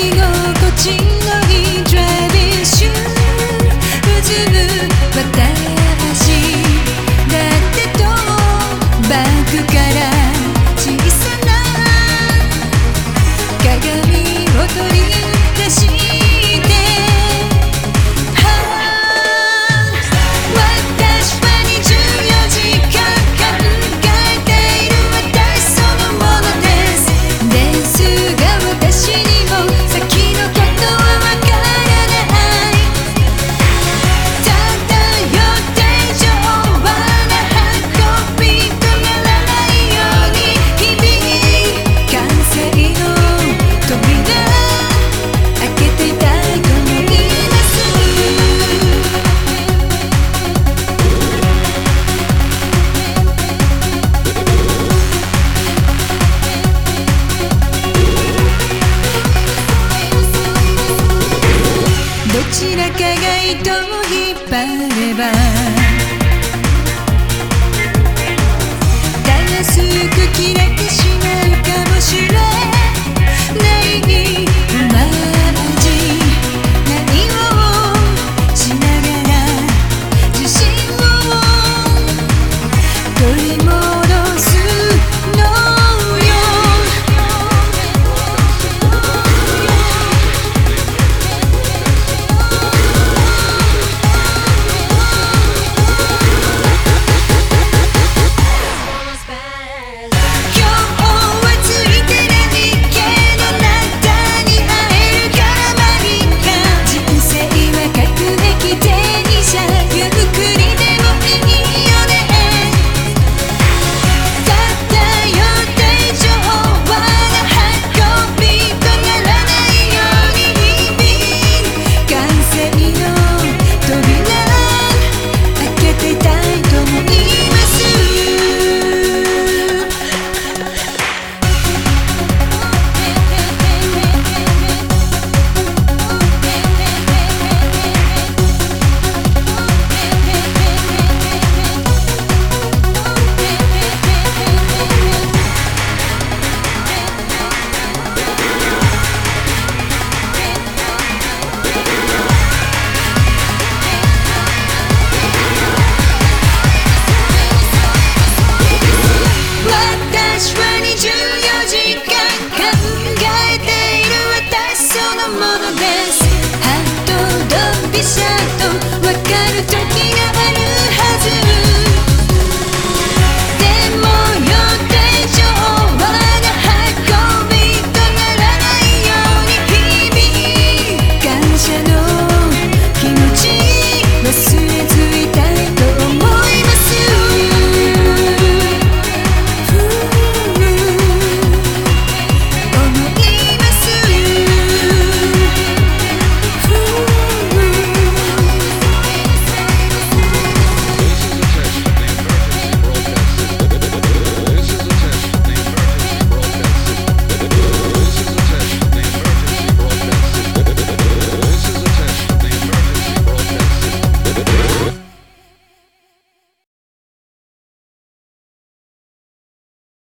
心地のいいトラディション無自白糸と引っ張れば